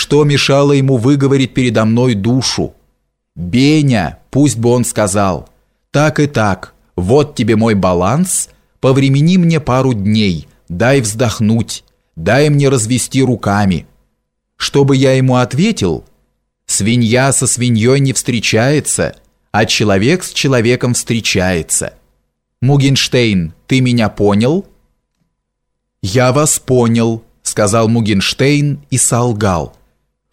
Что мешало ему выговорить передо мной душу? «Беня, пусть бы он сказал, так и так, вот тебе мой баланс, повремени мне пару дней, дай вздохнуть, дай мне развести руками». Чтобы я ему ответил, свинья со свиньей не встречается, а человек с человеком встречается. Мугенштейн, ты меня понял? Я вас понял, сказал Мугенштейн и солгал,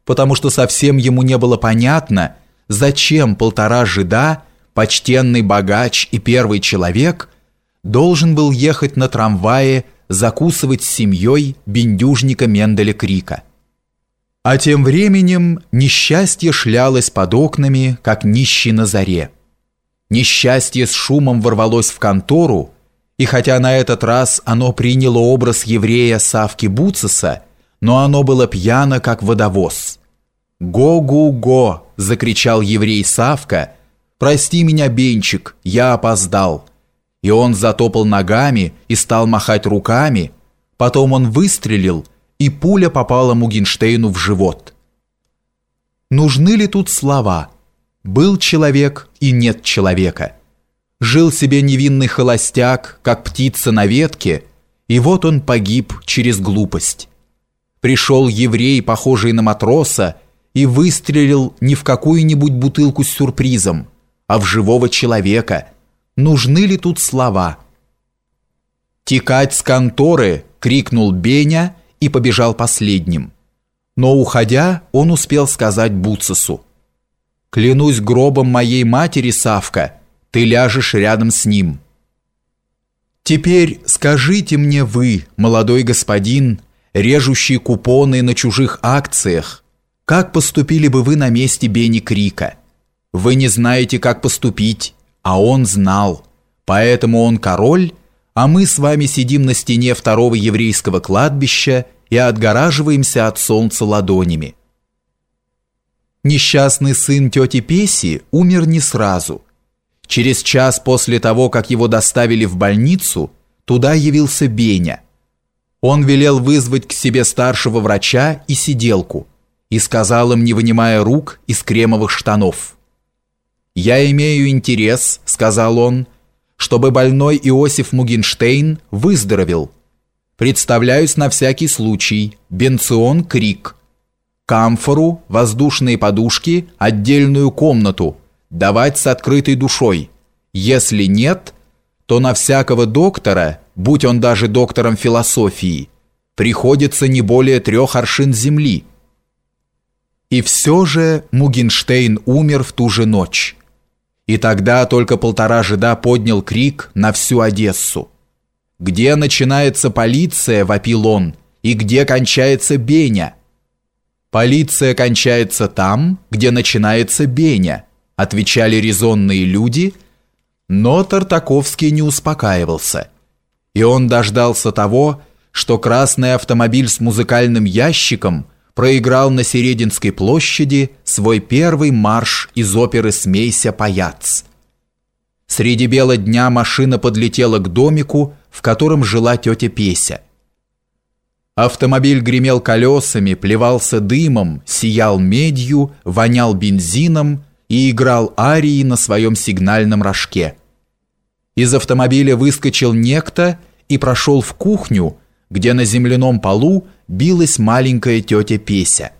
потому что совсем ему не было понятно, зачем полтора жида, почтенный богач и первый человек, должен был ехать на трамвае закусывать с семьей бендюжника Менделя Крика. А тем временем несчастье шлялось под окнами, как нищий на заре. Несчастье с шумом ворвалось в контору, и хотя на этот раз оно приняло образ еврея Савки Буцеса, но оно было пьяно, как водовоз. «Го-гу-го!» – закричал еврей Савка. «Прости меня, Бенчик, я опоздал». И он затопал ногами и стал махать руками. Потом он выстрелил, и пуля попала Мугенштейну в живот. Нужны ли тут слова? Был человек и нет человека. Жил себе невинный холостяк, как птица на ветке, и вот он погиб через глупость. Пришел еврей, похожий на матроса, и выстрелил не в какую-нибудь бутылку с сюрпризом, а в живого человека. Нужны ли тут слова? «Текать с конторы!» — крикнул Беня и побежал последним. Но, уходя, он успел сказать Буцесу. «Клянусь гробом моей матери, Савка, ты ляжешь рядом с ним». «Теперь скажите мне вы, молодой господин, режущий купоны на чужих акциях, как поступили бы вы на месте Бенни Крика? Вы не знаете, как поступить, а он знал. Поэтому он король, а мы с вами сидим на стене второго еврейского кладбища и отгораживаемся от солнца ладонями. Несчастный сын тети Песи умер не сразу. Через час после того, как его доставили в больницу, туда явился Беня. Он велел вызвать к себе старшего врача и сиделку – и сказал им, не вынимая рук из кремовых штанов. «Я имею интерес», — сказал он, — «чтобы больной Иосиф Мугенштейн выздоровел. Представляюсь на всякий случай. Бенцион Крик. Камфору, воздушные подушки, отдельную комнату. Давать с открытой душой. Если нет, то на всякого доктора, будь он даже доктором философии, приходится не более трех аршин земли». И все же Мугенштейн умер в ту же ночь. И тогда только полтора жида поднял крик на всю Одессу. «Где начинается полиция?» – вопил он. «И где кончается Беня?» «Полиция кончается там, где начинается Беня», – отвечали резонные люди, но Тартаковский не успокаивался. И он дождался того, что красный автомобиль с музыкальным ящиком – проиграл на Серединской площади свой первый марш из оперы «Смейся, паяц». Среди бела дня машина подлетела к домику, в котором жила тетя Песя. Автомобиль гремел колесами, плевался дымом, сиял медью, вонял бензином и играл арии на своем сигнальном рожке. Из автомобиля выскочил некто и прошел в кухню, где на земляном полу билась маленькая тетя Песя.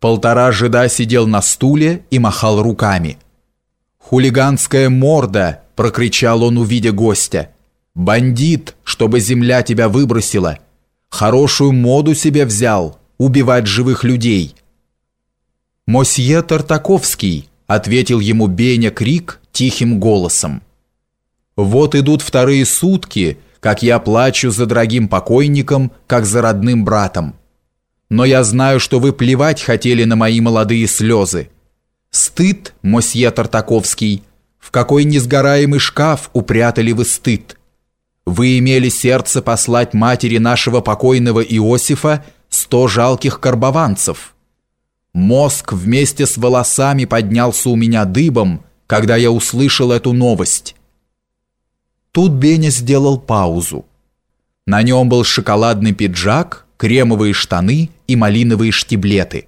Полтора жида сидел на стуле и махал руками. «Хулиганская морда!» – прокричал он, увидя гостя. «Бандит, чтобы земля тебя выбросила! Хорошую моду себе взял, убивать живых людей!» «Мосье Тартаковский!» – ответил ему Беня Крик тихим голосом. «Вот идут вторые сутки, как я плачу за дорогим покойником, как за родным братом. Но я знаю, что вы плевать хотели на мои молодые слезы. Стыд, мосье Тартаковский, в какой несгораемый шкаф упрятали вы стыд. Вы имели сердце послать матери нашего покойного Иосифа сто жалких карбованцев. Мозг вместе с волосами поднялся у меня дыбом, когда я услышал эту новость. Тут Беня сделал паузу. На нем был шоколадный пиджак, кремовые штаны и малиновые штиблеты.